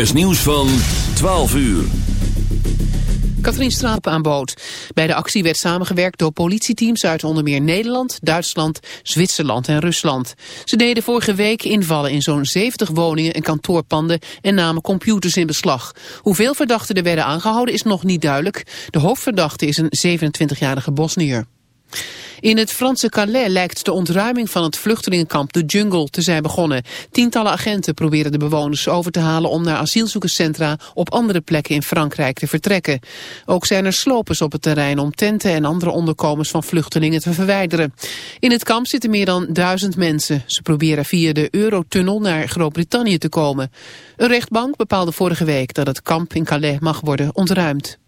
is nieuws van 12 uur. Katrien Straap aan boord. Bij de actie werd samengewerkt door politieteams uit onder meer Nederland, Duitsland, Zwitserland en Rusland. Ze deden vorige week invallen in zo'n 70 woningen en kantoorpanden en namen computers in beslag. Hoeveel verdachten er werden aangehouden is nog niet duidelijk. De hoofdverdachte is een 27-jarige Bosnier. In het Franse Calais lijkt de ontruiming van het vluchtelingenkamp de Jungle te zijn begonnen. Tientallen agenten proberen de bewoners over te halen om naar asielzoekerscentra op andere plekken in Frankrijk te vertrekken. Ook zijn er slopers op het terrein om tenten en andere onderkomens van vluchtelingen te verwijderen. In het kamp zitten meer dan duizend mensen. Ze proberen via de Eurotunnel naar Groot-Brittannië te komen. Een rechtbank bepaalde vorige week dat het kamp in Calais mag worden ontruimd.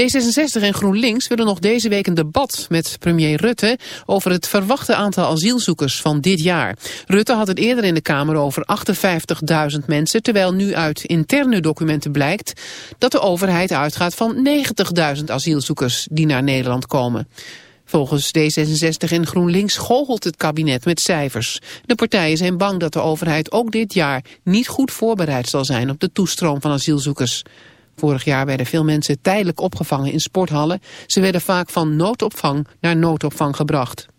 D66 en GroenLinks willen nog deze week een debat met premier Rutte over het verwachte aantal asielzoekers van dit jaar. Rutte had het eerder in de Kamer over 58.000 mensen, terwijl nu uit interne documenten blijkt dat de overheid uitgaat van 90.000 asielzoekers die naar Nederland komen. Volgens D66 en GroenLinks goochelt het kabinet met cijfers. De partijen zijn bang dat de overheid ook dit jaar niet goed voorbereid zal zijn op de toestroom van asielzoekers. Vorig jaar werden veel mensen tijdelijk opgevangen in sporthallen. Ze werden vaak van noodopvang naar noodopvang gebracht.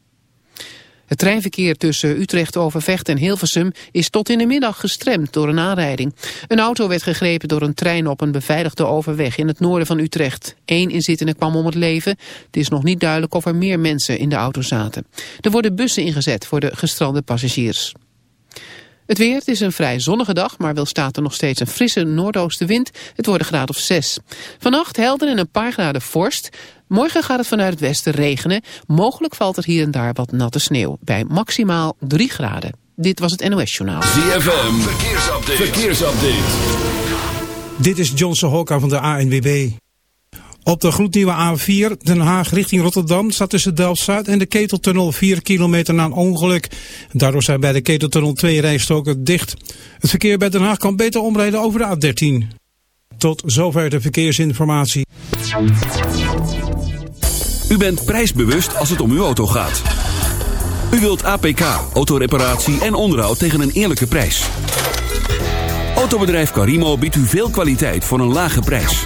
Het treinverkeer tussen Utrecht, Overvecht en Hilversum is tot in de middag gestremd door een aanrijding. Een auto werd gegrepen door een trein op een beveiligde overweg in het noorden van Utrecht. Eén inzittende kwam om het leven. Het is nog niet duidelijk of er meer mensen in de auto zaten. Er worden bussen ingezet voor de gestrande passagiers. Het weer, het is een vrij zonnige dag, maar wel staat er nog steeds een frisse noordoostenwind. Het wordt een graad of 6. Vannacht helder en een paar graden vorst. Morgen gaat het vanuit het westen regenen. Mogelijk valt er hier en daar wat natte sneeuw. Bij maximaal 3 graden. Dit was het NOS Journaal. ZFM, verkeersupdate. verkeersupdate. Dit is Johnson Hokka van de ANWB. Op de gloednieuwe A4 Den Haag richting Rotterdam staat tussen Delft-Zuid en de Keteltunnel 4 kilometer na een ongeluk. Daardoor zijn bij de Keteltunnel twee rijstoken dicht. Het verkeer bij Den Haag kan beter omrijden over de A13. Tot zover de verkeersinformatie. U bent prijsbewust als het om uw auto gaat. U wilt APK, autoreparatie en onderhoud tegen een eerlijke prijs. Autobedrijf Carimo biedt u veel kwaliteit voor een lage prijs.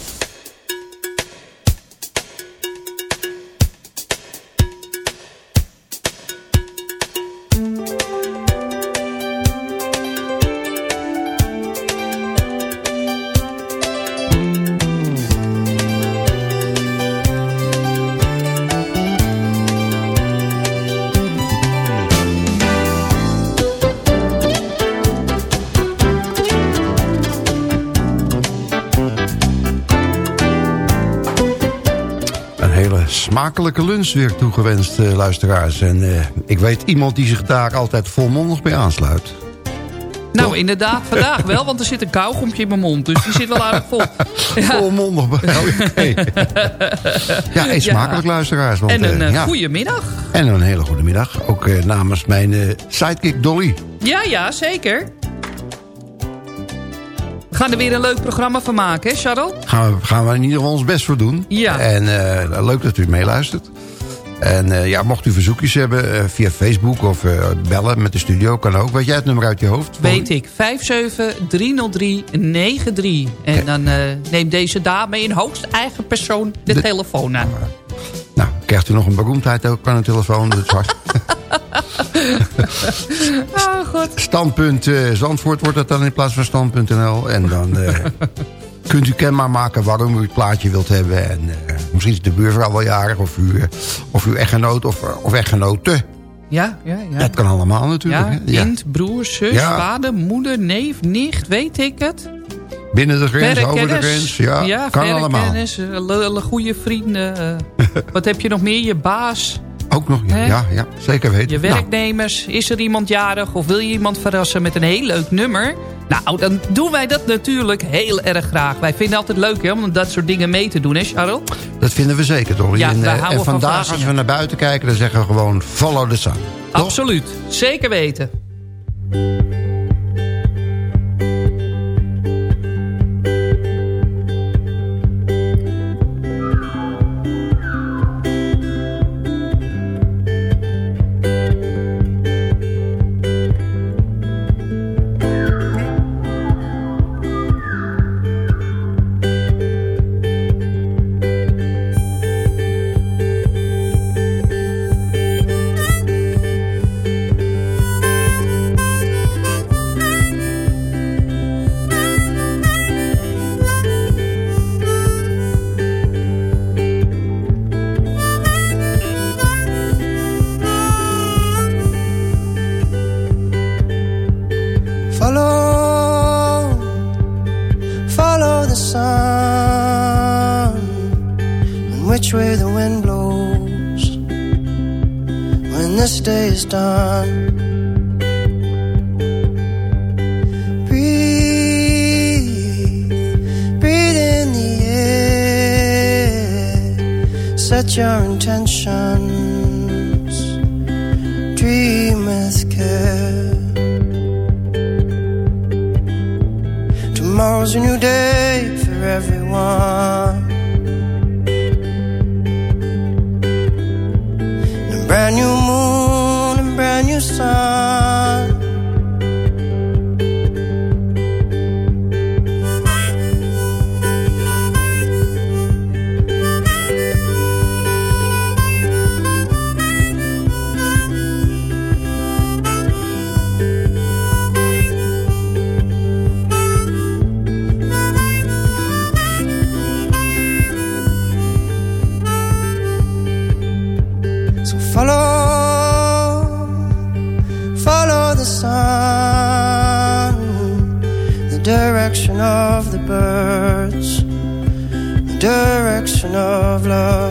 Smakelijke lunch weer toegewenst, eh, luisteraars. En eh, ik weet iemand die zich daar altijd volmondig bij aansluit. Nou, inderdaad, vandaag wel, want er zit een kauwgompje in mijn mond. Dus die zit wel aardig vol. Ja. Volmondig bij oh, oké. Ja, eet smakelijk, luisteraars. Want, En een eh, uh, ja. goede middag. En een hele goede middag. Ook namens mijn sidekick Dolly. Ja, ja, zeker. Gaan er weer een leuk programma van maken, hè Charles? Gaan we, gaan we in ieder geval ons best voor doen. Ja. En eh, leuk dat u meeluistert. En eh, ja, mocht u verzoekjes hebben eh, via Facebook of bellen met de studio, kan ook. Weet jij het nummer uit je hoofd? Weet ik. 5730393. En dan neemt deze dame in hoogst eigen persoon de, De- telefoon aan. Nou, krijgt u nog een beroemdheid ook aan de telefoon. Dat is hard. Oh, god. Standpunt eh, Zandvoort wordt dat dan in plaats van stand.nl. En dan eh, kunt u kenbaar maken waarom u het plaatje wilt hebben. En eh, misschien is de buurvrouw wel jarig of, u, of uw echtgenoot of, of echtgenote. Ja, ja, ja. Dat kan allemaal natuurlijk. Ja, hè? Ja. kind, broer, zus, Ja. vader, moeder, neef, nicht, weet ik het. Binnen de grens, Verre over de grens. Ja, kan allemaal. kennis, goede vrienden. wat heb je nog meer? Je baas, Ook nog, ja, ja, ja, zeker weten. je Nou, werknemers. Is er iemand jarig of wil je iemand verrassen met een heel leuk nummer? Nou, dan doen wij dat natuurlijk heel erg graag. Wij vinden het altijd leuk hè, om dat soort dingen mee te doen, hè Charles? dat vinden we zeker, toch? Ja, en, eh, en van vandaag, als verrassingen. we naar buiten kijken, dan zeggen we gewoon follow the sun. Toch? Absoluut, zeker weten. Breathe, breathe in the air, set your intentions, dream with care. Tomorrow's a new day for everyone. Of love.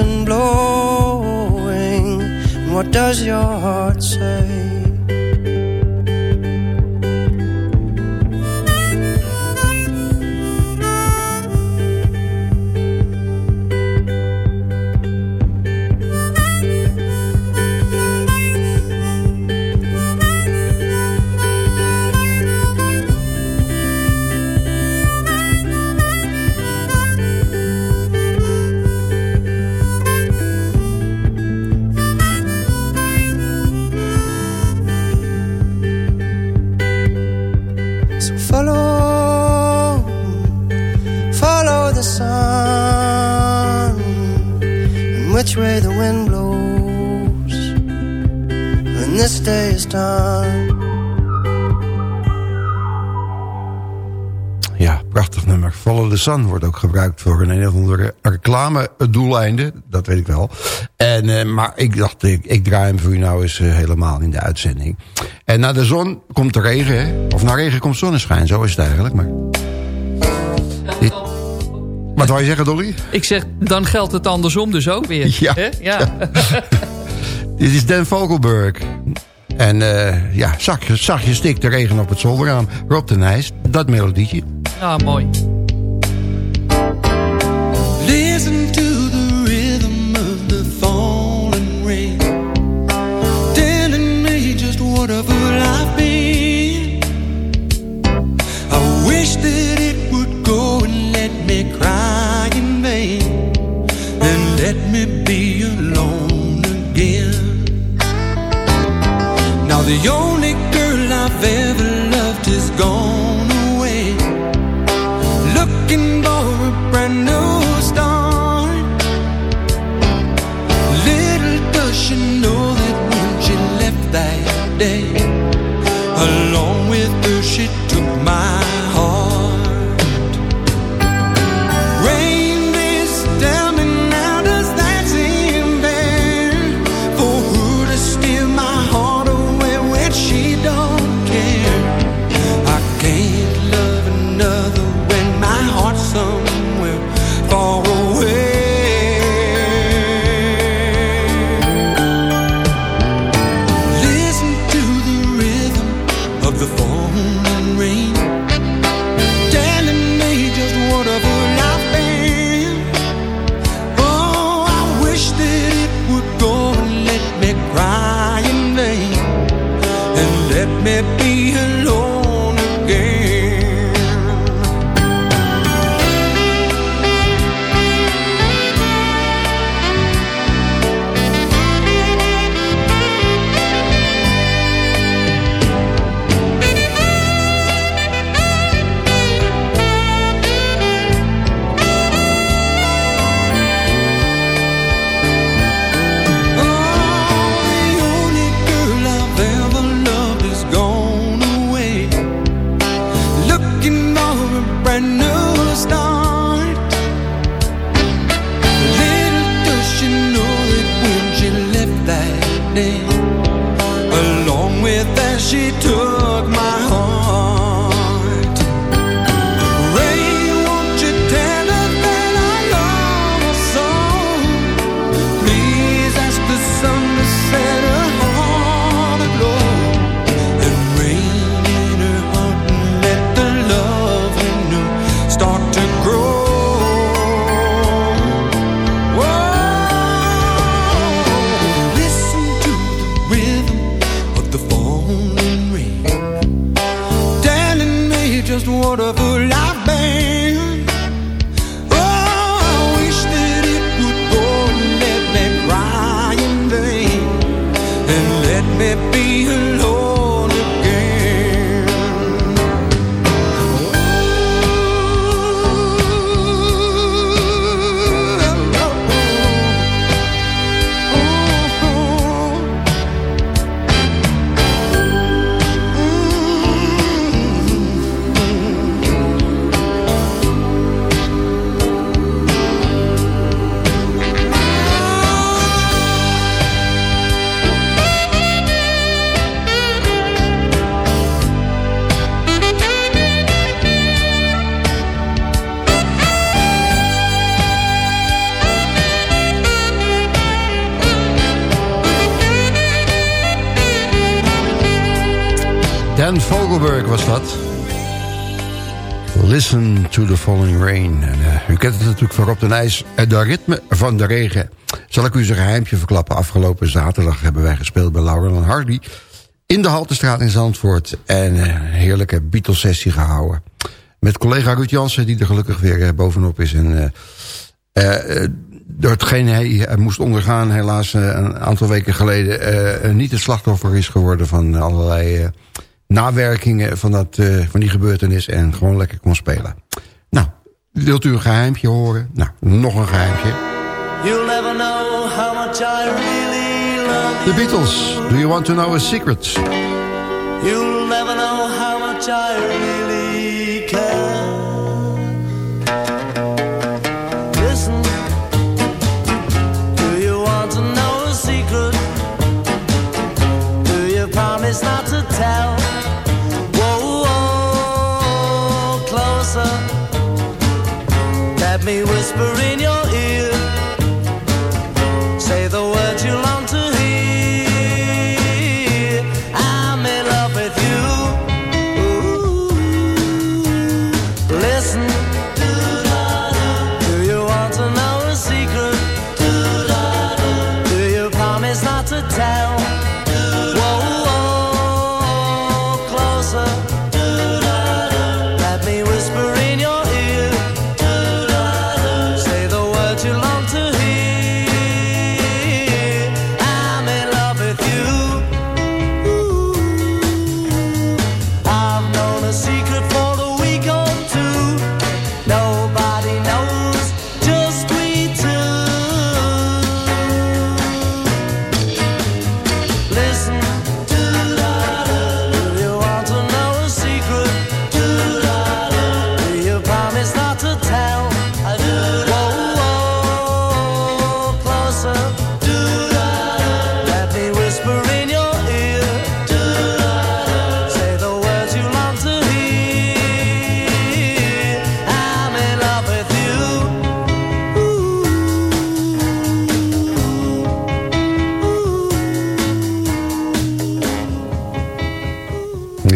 Wind blowing? What does your heart say? When this day is done. Ja, prachtig nummer. Follow the Sun wordt ook gebruikt voor een een of andere reclame doeleinden. Dat weet ik wel. En, eh, maar ik dacht, ik, ik draai hem voor u nou eens eh, helemaal in de uitzending. En na de zon komt de regen, hè? Of na regen komt zonneschijn, zo is het eigenlijk. Maar... Dit- Wat wou je zeggen, Dolly? Ik zeg, dan geldt het andersom dus ook weer. Ja. Hè? ja. Dit is Dan Vogelberg. En eh, ja, zachtjes, zachtjes stikt de regen op het zolderraam. Rob de Nijs, dat melodietje. Ja, mooi. Listen to the rhythm of the falling rain. Telling me just what I've is gone en en eh, de ritme van de regen. Zal ik u eens een geheimtje verklappen. Afgelopen zaterdag hebben wij gespeeld bij Laurel en Hardy... in de Haltestraat in Zandvoort. En eh, een heerlijke Beatles-sessie gehouden. Met collega Ruud Jansen, die er gelukkig weer eh, bovenop is. En, door hetgeen hij moest ondergaan, helaas een aantal weken geleden... Niet het slachtoffer is geworden van allerlei nawerkingen van, dat, van die gebeurtenis... en gewoon lekker kon spelen. Wilt u een geheimje horen? Nou, nog een geheimje. You'll never know how much I really love The Beatles, Do You Want To Know A Secret? You'll never know how much I really love.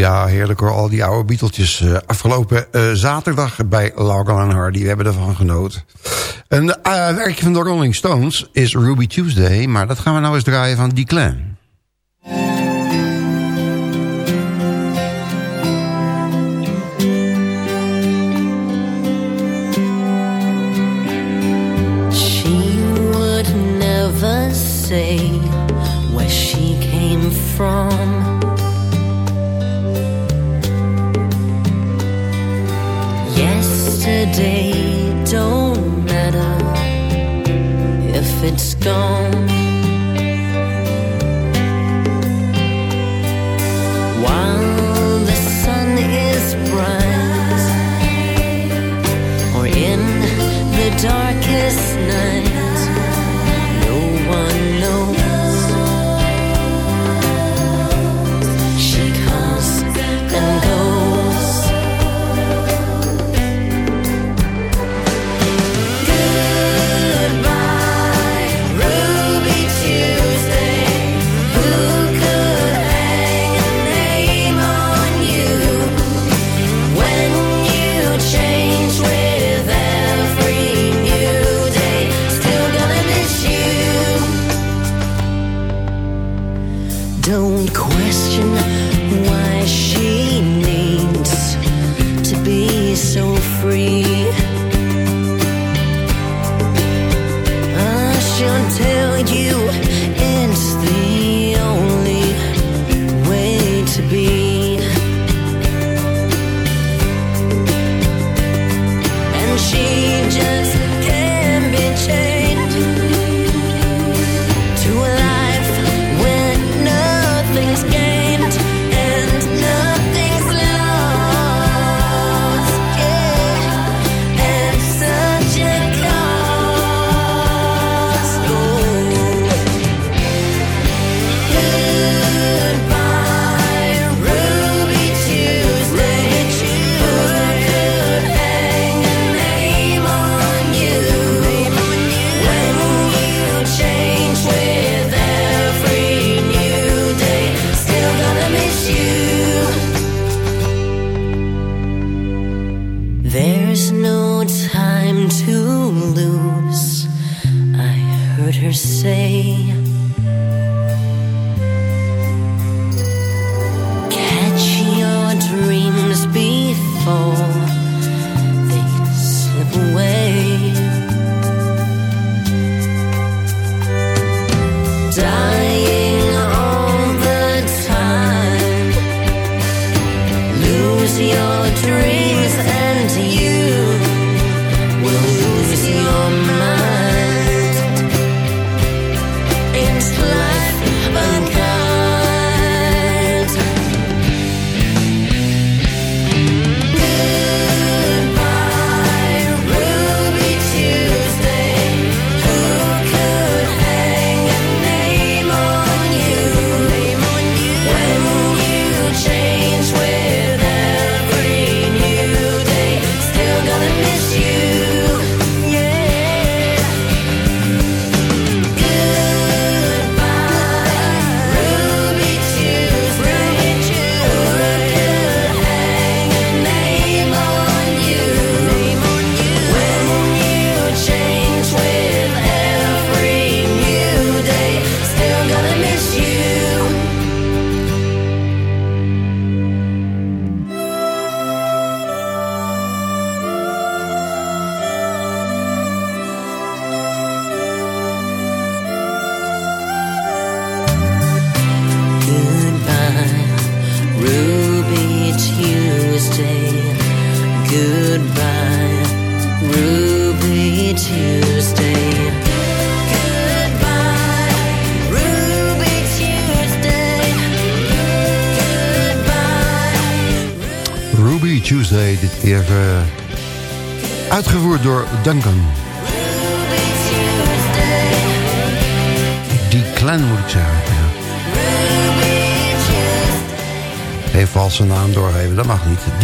ja, heerlijk hoor. Al die oude Beateltjes. Eh, afgelopen eh, zaterdag bij Logan en Hardy. We hebben ervan genoten. Een eh, werkje van de Rolling Stones is Ruby Tuesday. Maar dat gaan we nou eens draaien van Die Clan. from the day don't matter if it's gone. While the sun is bright, or in the darkest night, no one knows.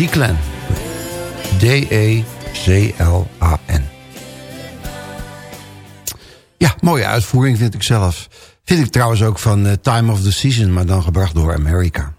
Dat mag niet. Die Clan. D-E-C-L-A-N. Ja, mooie uitvoering vind ik zelf. Vind ik trouwens ook van eh, Time of the Season, maar dan gebracht door America.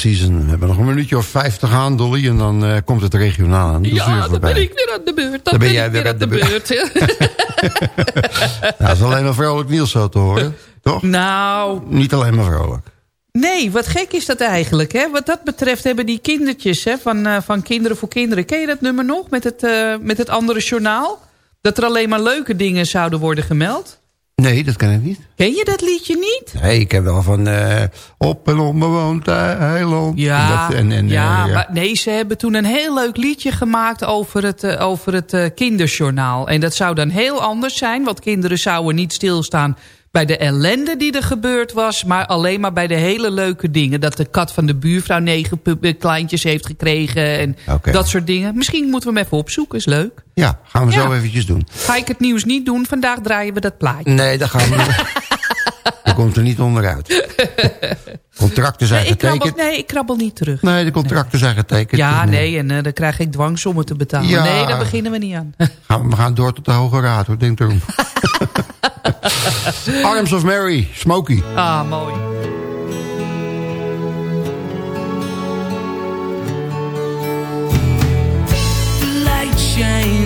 Season. We hebben nog een minuutje of vijf te gaan, Dolly. En dan eh, komt het regionaal aan. Ja, dan ben ik weer aan de beurt. Dan, Dan ben jij weer aan de beurt. Nou, dat is alleen maar vrolijk nieuws zo te horen. Toch? nou, Niet alleen maar vrolijk. nee, wat gek is dat eigenlijk. Hè? Wat dat betreft hebben die kindertjes hè, van, eh, van Kinderen voor Kinderen... Ken je dat nummer nog met het, eh, met het andere journaal? Dat er alleen maar leuke dingen zouden worden gemeld? Nee, dat kan ik niet. Ken je dat liedje niet? Nee, ik heb wel van eh, op en onbewoond eiland. Ja, Dat- en, en, ja, eh, ja. maar nee, ze hebben toen een heel leuk liedje gemaakt over het, eh, over het eh, kinderjournaal. En dat zou dan heel anders zijn, want kinderen zouden niet stilstaan bij de ellende die er gebeurd was... maar alleen maar bij de hele leuke dingen. Dat de kat van de buurvrouw negen eh, kleintjes heeft gekregen en dat soort dingen. Misschien moeten we hem even opzoeken, is leuk. Ja, gaan we Ja. zo eventjes doen. Ga ik het nieuws niet doen, vandaag draaien we dat plaatje. Nee, dat gaan we Dat komt er niet onderuit. Contracten zijn Nee ik, krabbel, getekend. nee, ik krabbel niet terug. Nee, de contracten zijn getekend. Ja, nee, en eh, dan krijg ik dwangsommen te betalen. Ja. Nee, daar beginnen we niet aan. Gaan we, we gaan door tot de Hoge Raad, hoor. Denk erom. Arms of Mary, Smokey. Ah, mooi. light shine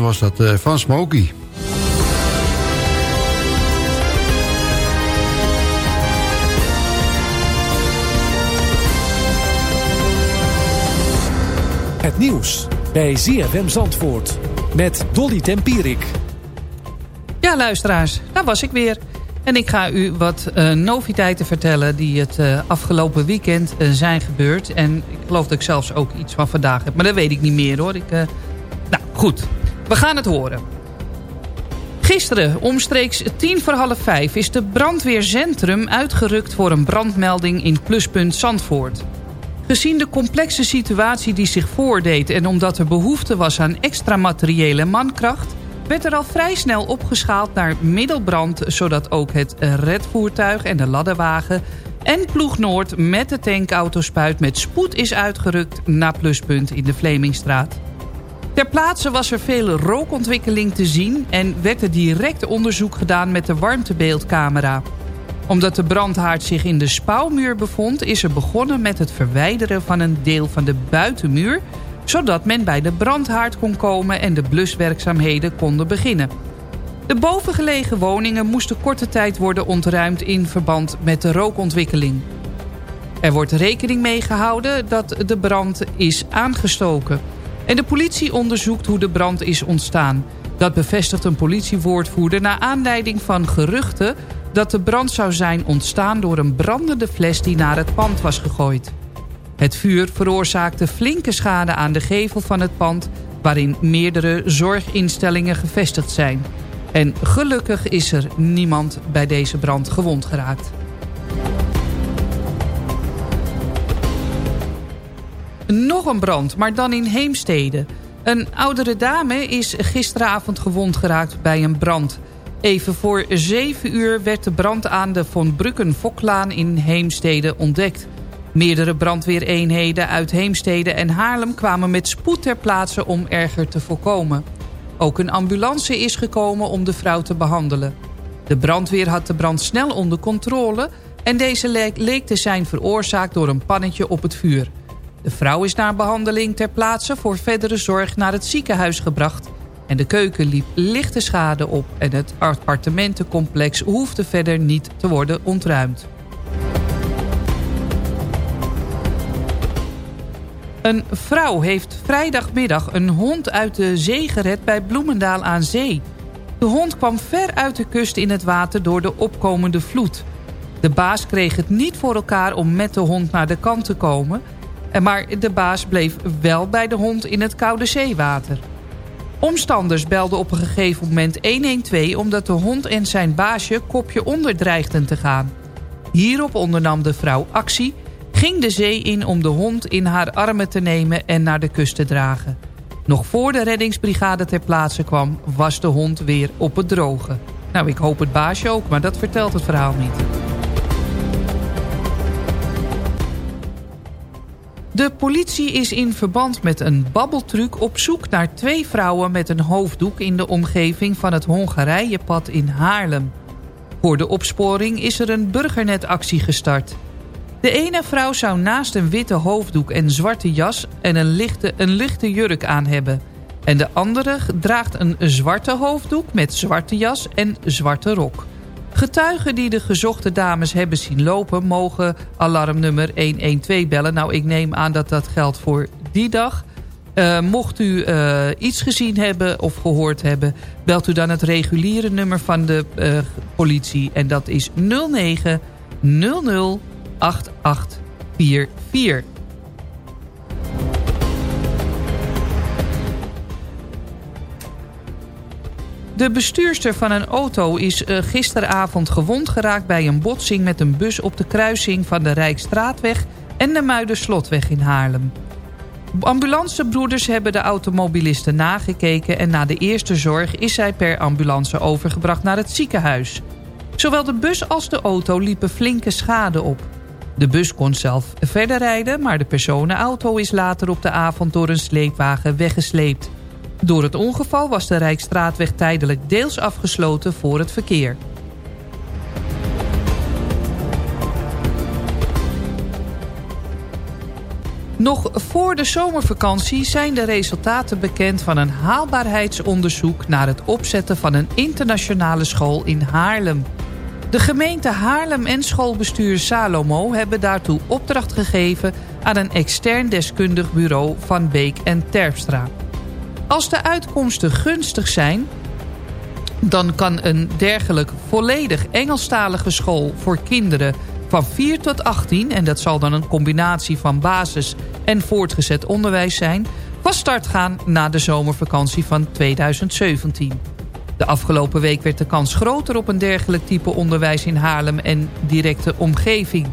Was dat eh, van Smokey. Het nieuws bij ZFM Zandvoort met Dolly Tempierik. Ja, luisteraars, daar was ik weer. En ik ga u wat eh, noviteiten vertellen die het eh, afgelopen weekend zijn gebeurd. En ik geloof dat ik zelfs ook iets van vandaag heb. Maar dat weet ik niet meer hoor. Ik, eh, Nou, goed. We gaan het horen. Gisteren, omstreeks tien voor half vijf... is de brandweercentrum uitgerukt voor een brandmelding in pluspunt Zandvoort. Gezien de complexe situatie die zich voordeed... en omdat er behoefte was aan extra materiële mankracht... werd er al vrij snel opgeschaald naar middelbrand... zodat ook het redvoertuig en de ladderwagen... en Ploeg Noord met de tankauto-spuit met spoed is uitgerukt... naar pluspunt in de Vlemingstraat. Ter plaatse was er veel rookontwikkeling te zien... en werd er direct onderzoek gedaan met de warmtebeeldcamera. Omdat de brandhaard zich in de spouwmuur bevond... is er begonnen met het verwijderen van een deel van de buitenmuur... zodat men bij de brandhaard kon komen en de bluswerkzaamheden konden beginnen. De bovengelegen woningen moesten korte tijd worden ontruimd... in verband met de rookontwikkeling. Er wordt rekening mee gehouden dat de brand is aangestoken... En de politie onderzoekt hoe de brand is ontstaan. Dat bevestigt een politiewoordvoerder naar aanleiding van geruchten... dat de brand zou zijn ontstaan door een brandende fles die naar het pand was gegooid. Het vuur veroorzaakte flinke schade aan de gevel van het pand... waarin meerdere zorginstellingen gevestigd zijn. En gelukkig is er niemand bij deze brand gewond geraakt. Nog een brand, maar dan in Heemstede. Een oudere dame is gisteravond gewond geraakt bij een brand. Even voor 7 uur werd de brand aan de Von Brukken-Foklaan in Heemstede ontdekt. Meerdere brandweereenheden uit Heemstede en Haarlem kwamen met spoed ter plaatse om erger te voorkomen. Ook een ambulance is gekomen om de vrouw te behandelen. De brandweer had de brand snel onder controle en deze leek te zijn veroorzaakt door een pannetje op het vuur. De vrouw is na behandeling ter plaatse voor verdere zorg naar het ziekenhuis gebracht... en de keuken liep lichte schade op en het appartementencomplex hoefde verder niet te worden ontruimd. Een vrouw heeft vrijdagmiddag een hond uit de zee gered bij Bloemendaal aan zee. De hond kwam ver uit de kust in het water door de opkomende vloed. De baas kreeg het niet voor elkaar om met de hond naar de kant te komen... maar de baas bleef wel bij de hond in het koude zeewater. Omstanders belden op een gegeven moment 112... omdat de hond en zijn baasje kopje onder dreigden te gaan. Hierop ondernam de vrouw actie ging de zee in om de hond in haar armen te nemen en naar de kust te dragen. Nog voor de reddingsbrigade ter plaatse kwam, was de hond weer op het droge. Nou, ik hoop het baasje ook, maar dat vertelt het verhaal niet. De politie is in verband met een babbeltruc op zoek naar twee vrouwen met een hoofddoek in de omgeving van het Hongarijepad in Haarlem. Voor de opsporing is er een burgernetactie gestart. De ene vrouw zou naast een witte hoofddoek en zwarte jas en een lichte, een lichte jurk aan hebben. En de andere draagt een zwarte hoofddoek met zwarte jas en zwarte rok. Getuigen die de gezochte dames hebben zien lopen... mogen alarmnummer 112 bellen. Nou, ik neem aan dat dat geldt voor die dag. Uh, mocht u uh, iets gezien hebben of gehoord hebben... belt u dan het reguliere nummer van de uh, politie. En dat is 09 00 8844. De bestuurster van een auto is uh, gisteravond gewond geraakt... bij een botsing met een bus op de kruising van de Rijkstraatweg... en de Muiderslotweg in Haarlem. Ambulancebroeders hebben de automobilisten nagekeken... en na de eerste zorg is zij per ambulance overgebracht naar het ziekenhuis. Zowel de bus als de auto liepen flinke schade op. De bus kon zelf verder rijden, maar de personenauto is later op de avond door een sleepwagen weggesleept. Door het ongeval was de Rijkstraatweg tijdelijk deels afgesloten voor het verkeer. Nog voor de zomervakantie zijn de resultaten bekend van een haalbaarheidsonderzoek... naar het opzetten van een internationale school in Haarlem. De gemeente Haarlem en schoolbestuur Salomo hebben daartoe opdracht gegeven... aan een extern deskundig bureau van Beek en Terpstra. Als de uitkomsten gunstig zijn... dan kan een dergelijk volledig Engelstalige school voor kinderen van 4 tot 18... en dat zal dan een combinatie van basis en voortgezet onderwijs zijn... van start gaan na de zomervakantie van 2017. De afgelopen week werd de kans groter op een dergelijk type onderwijs in Haarlem en directe omgeving.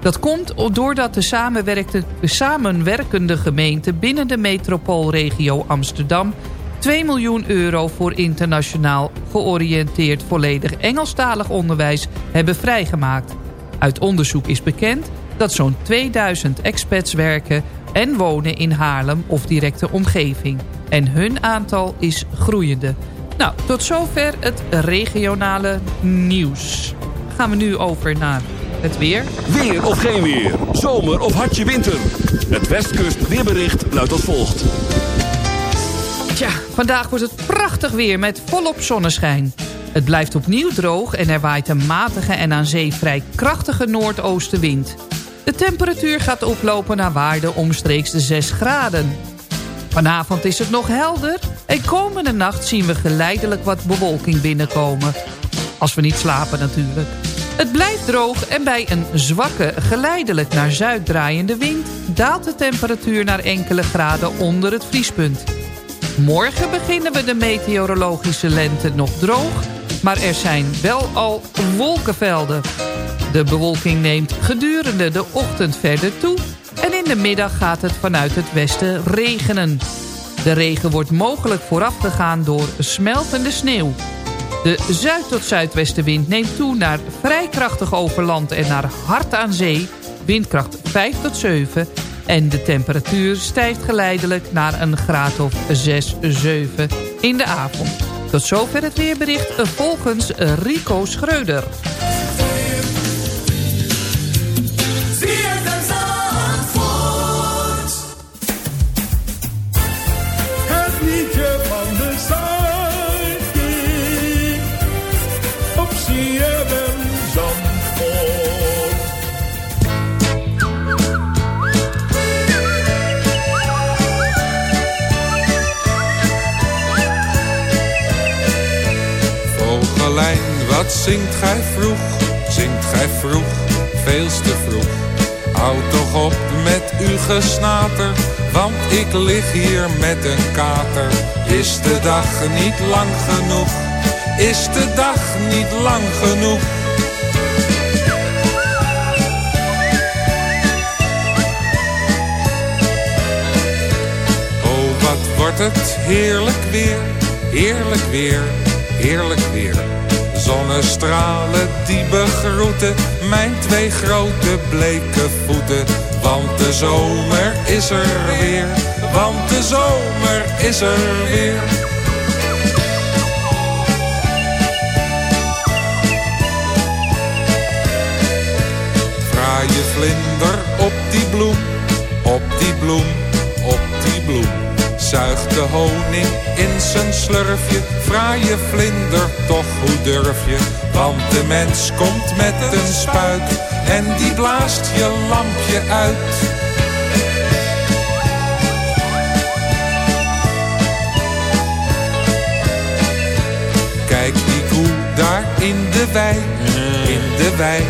Dat komt doordat de samenwerkende gemeenten binnen de metropoolregio Amsterdam 2 miljoen euro voor internationaal georiënteerd volledig Engelstalig onderwijs hebben vrijgemaakt. Uit onderzoek is bekend dat zo'n 2000 expats werken en wonen in Haarlem of directe omgeving. En hun aantal is groeiende. Nou, tot zover het regionale nieuws. Gaan we nu over naar het weer. Weer of geen weer. Zomer of hartje winter. Het Westkust weerbericht luidt als volgt. Tja, vandaag wordt het prachtig weer met volop zonneschijn. Het blijft opnieuw droog en er waait een matige en aan zee vrij krachtige noordoostenwind. De temperatuur gaat oplopen naar waarde omstreeks de 6 graden. Vanavond is het nog helder en komende nacht zien we geleidelijk wat bewolking binnenkomen. Als we niet slapen natuurlijk. Het blijft droog en bij een zwakke, geleidelijk naar zuid draaiende wind... daalt de temperatuur naar enkele graden onder het vriespunt. Morgen beginnen we de meteorologische lente nog droog... maar er zijn wel al wolkenvelden. De bewolking neemt gedurende de ochtend verder toe... en in de middag gaat het vanuit het westen regenen. De regen wordt mogelijk voorafgegaan door smeltende sneeuw. De zuid- tot zuidwestenwind neemt toe naar vrij krachtig over land en naar hard aan zee. Windkracht 5 tot 7. En de temperatuur stijgt geleidelijk naar een graad of 6, 7 in de avond. Tot zover het weerbericht volgens Rico Schreuder. Wat zingt gij vroeg? Zingt gij vroeg, veels te vroeg. Houd toch op met uw gesnater, want ik lig hier met een kater. Is de dag niet lang genoeg? Is de dag niet lang genoeg? Oh, wat wordt het heerlijk weer, heerlijk weer, heerlijk weer. Zonnestralen die begroeten mijn twee grote bleke voeten. Want de zomer is er weer, want de zomer is er weer. Fraaie vlinder op die bloem, op die bloem, op die bloem. Zuigt de honing in zijn slurfje, fraaie vlinder, toch hoe durf je? Want de mens komt met een spuit en die blaast je lampje uit. Kijk die koe daar in de wei, in de wei,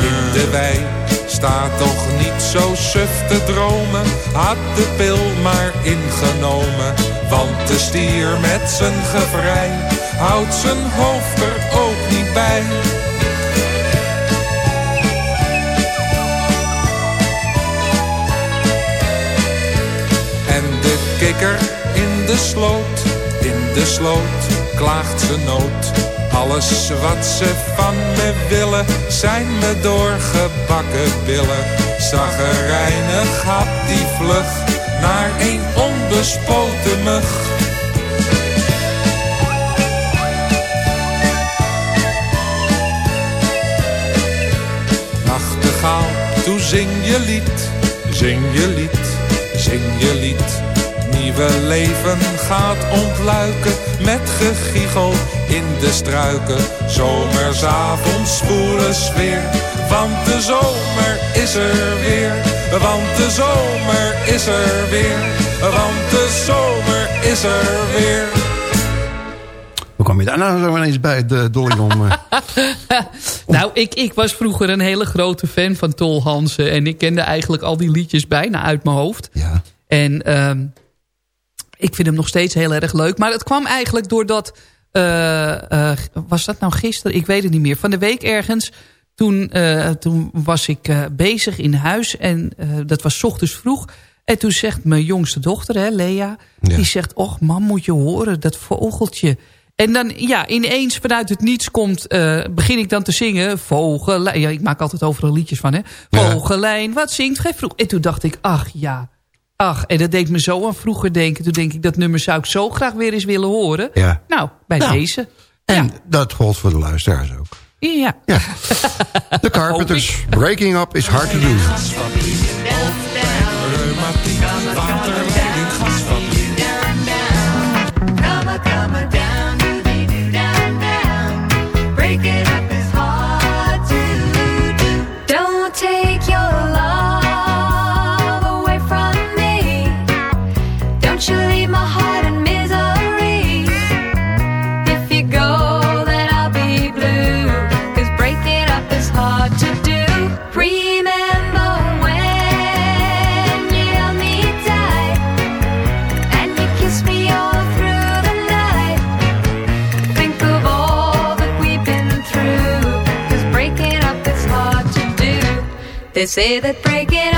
in de wei. Staat toch niet zo suf te dromen, had de pil maar ingenomen. Want de stier met zijn gevrij, houdt zijn hoofd er ook niet bij. En de kikker in de sloot, in de sloot, klaagt ze nood. Alles wat ze van me willen, zijn me doorgebakken billen. Zaggerijnig gaat die vlug naar een onbespoten mug. Nachtegaal, toe zing je lied, zing je lied, zing je lied. Nieuwe leven gaat ontluiken met gegiegel in de struiken. Zomersavonds spoelen sfeer, want de zomer is er weer. Want de zomer is er weer, want de zomer is er weer. Hoe kwam je daar nou zo ineens bij, de Dolly, om... eh, Nou, ik, ik was vroeger een hele grote fan van Tol Hansen. En ik kende eigenlijk al die liedjes bijna uit mijn hoofd. Ja. En ehm, ik vind hem nog steeds heel erg leuk. Maar het kwam eigenlijk doordat... eh, eh, was dat nou gisteren? Ik weet het niet meer. Van de week ergens. Toen, eh, toen was ik bezig in huis. En dat was ochtends vroeg. En toen zegt mijn jongste dochter, hè, Lea... die zegt, och mam, moet je horen, dat vogeltje... En dan, ja, ineens vanuit het niets komt, begin ik dan te zingen. Vogelijn, ja, ik maak altijd overal liedjes van, hè. Vogelijn, wat zingt gij vroeg? En toen dacht ik, ach ja, ach. En dat deed me zo aan vroeger denken. Toen denk ik, dat nummer zou ik zo graag weer eens willen horen. Ja. Nou, bij Nou, deze. En dat gold voor de luisteraars ook. Ja. Ja. De Carpenters, Breaking Up is hard to do. They say that breaking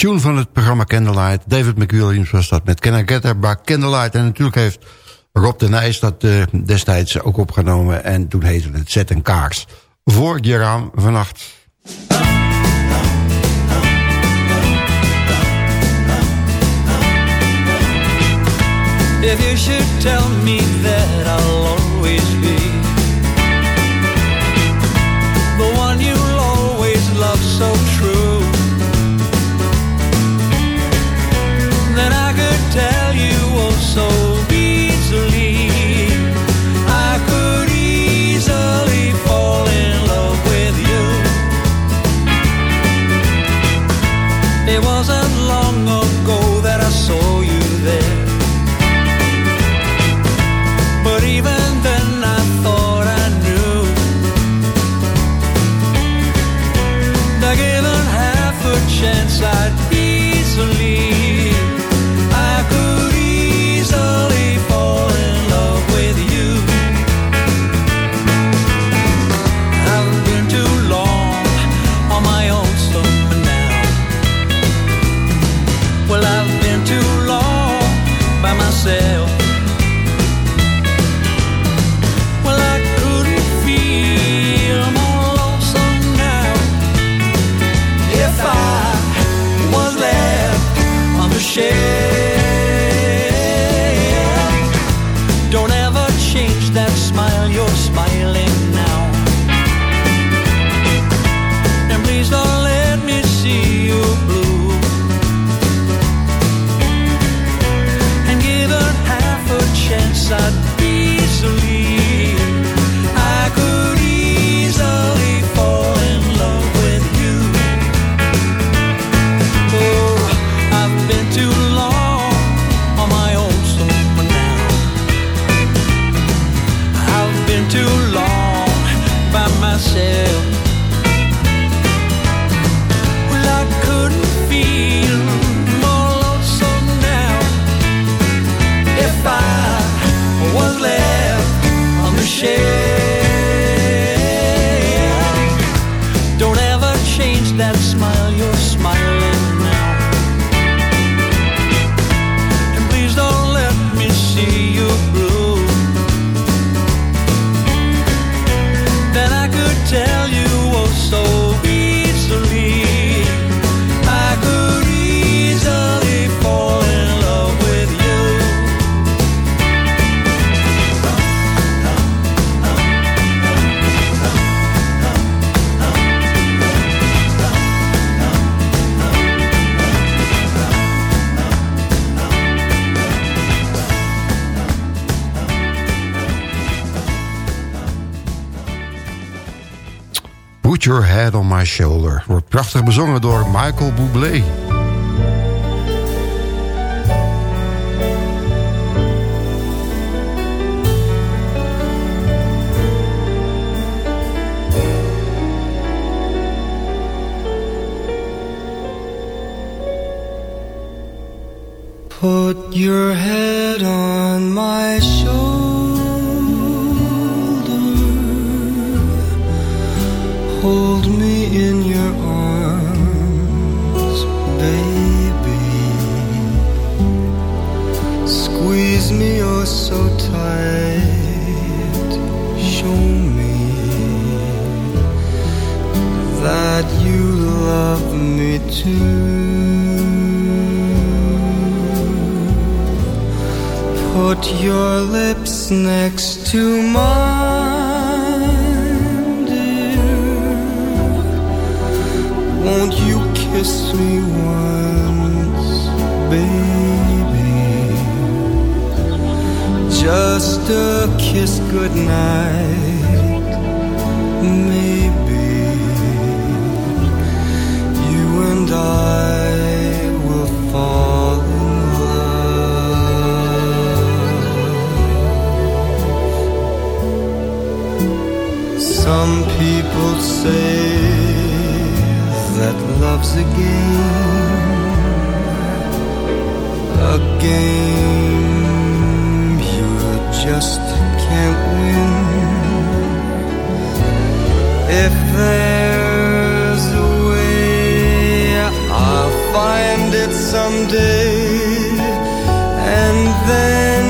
Tune van het programma Candlelight. David McWilliams was dat met Can I Get by Candlelight. En natuurlijk heeft Rob de Nijs dat eh, destijds ook opgenomen. En toen heette het Zet en Kaars. Voor je raam vannacht. If you should tell me that My Shoulder. Wordt prachtig bezongen door Michael Bublé. Put your head on my shoulder. Hold me in your arms, baby. Squeeze me oh so tight. Show me that you love me too. Put your lips next to mine, Won't you kiss me once, baby? Just a kiss goodnight, maybe. You and I will fall in love. Some people say that love's a game, a game you just can't win. If there's a way, I'll find it someday, and then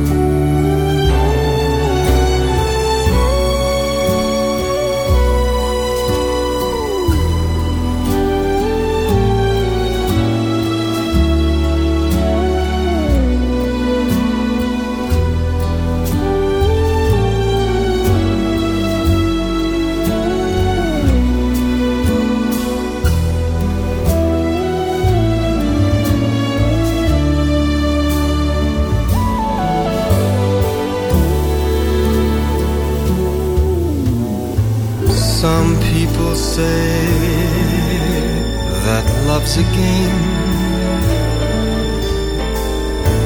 Some people say that love's a game,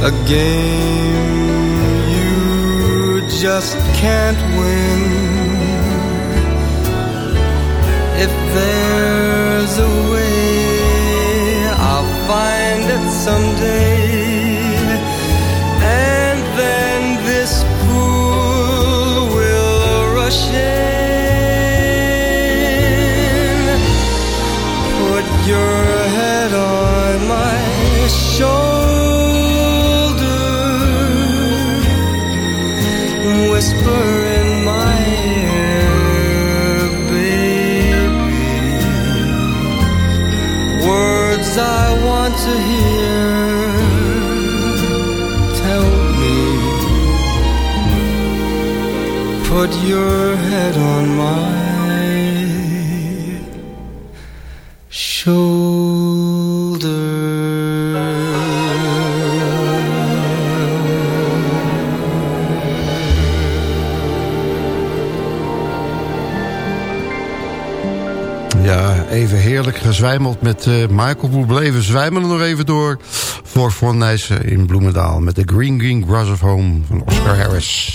a game you just can't win. If there's a way, I'll find it someday. Put your head on my Ja, even heerlijk gezwijmeld met eh, Michael Bublé. We zwijmelen nog even door voor Von Nijssen in Bloemendaal... met de Green Green Grass of Home van Oscar Harris.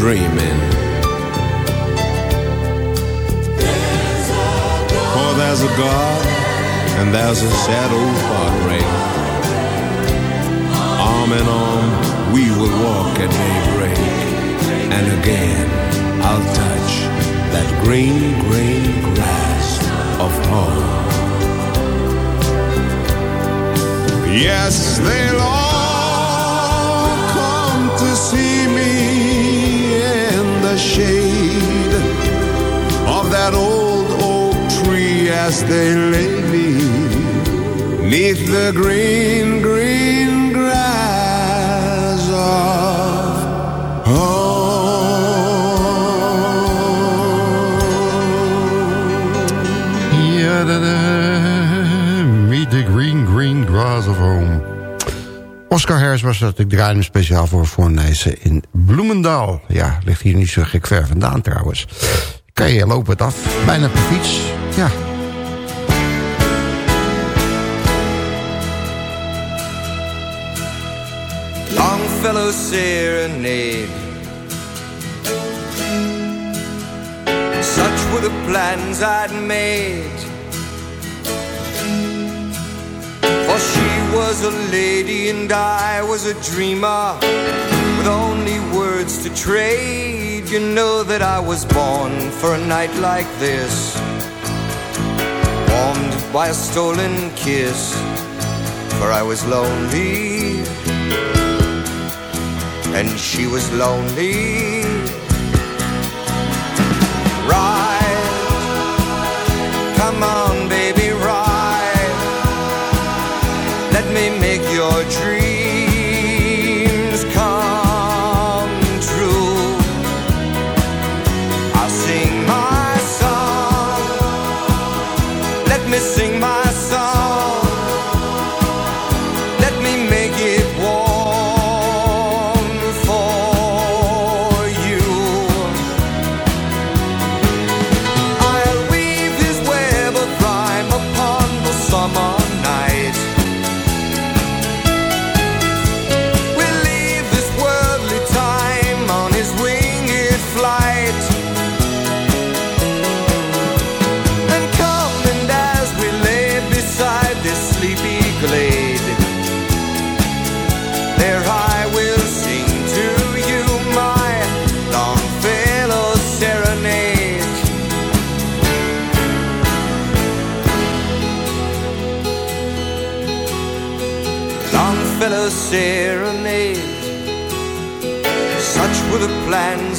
dreaming. For there's a God and there's a sad old heartbreak. Arm in arm, we will walk at daybreak. And again, I'll touch that green, green grass of home. Yes, they'll all come to see me the shade of that old oak tree as they lay me neath the green, green grass of home. Ja, da, da. Meet the green, green grass of home. Oscar Harris was dat. Ik draai hem speciaal voor Voornijssen in Bloemendaal. Ja, ligt hier niet zo gek ver vandaan trouwens. Kan je lopen het af. Bijna per fiets. Ja. Longfellow serenade. Such were the plans I'd made. For she was a lady and I was a dreamer with only words to trade. You know that I was born for a night like this, warmed by a stolen kiss. For I was lonely and she was lonely. Ride, come on, baby, ride. Let me make your dreams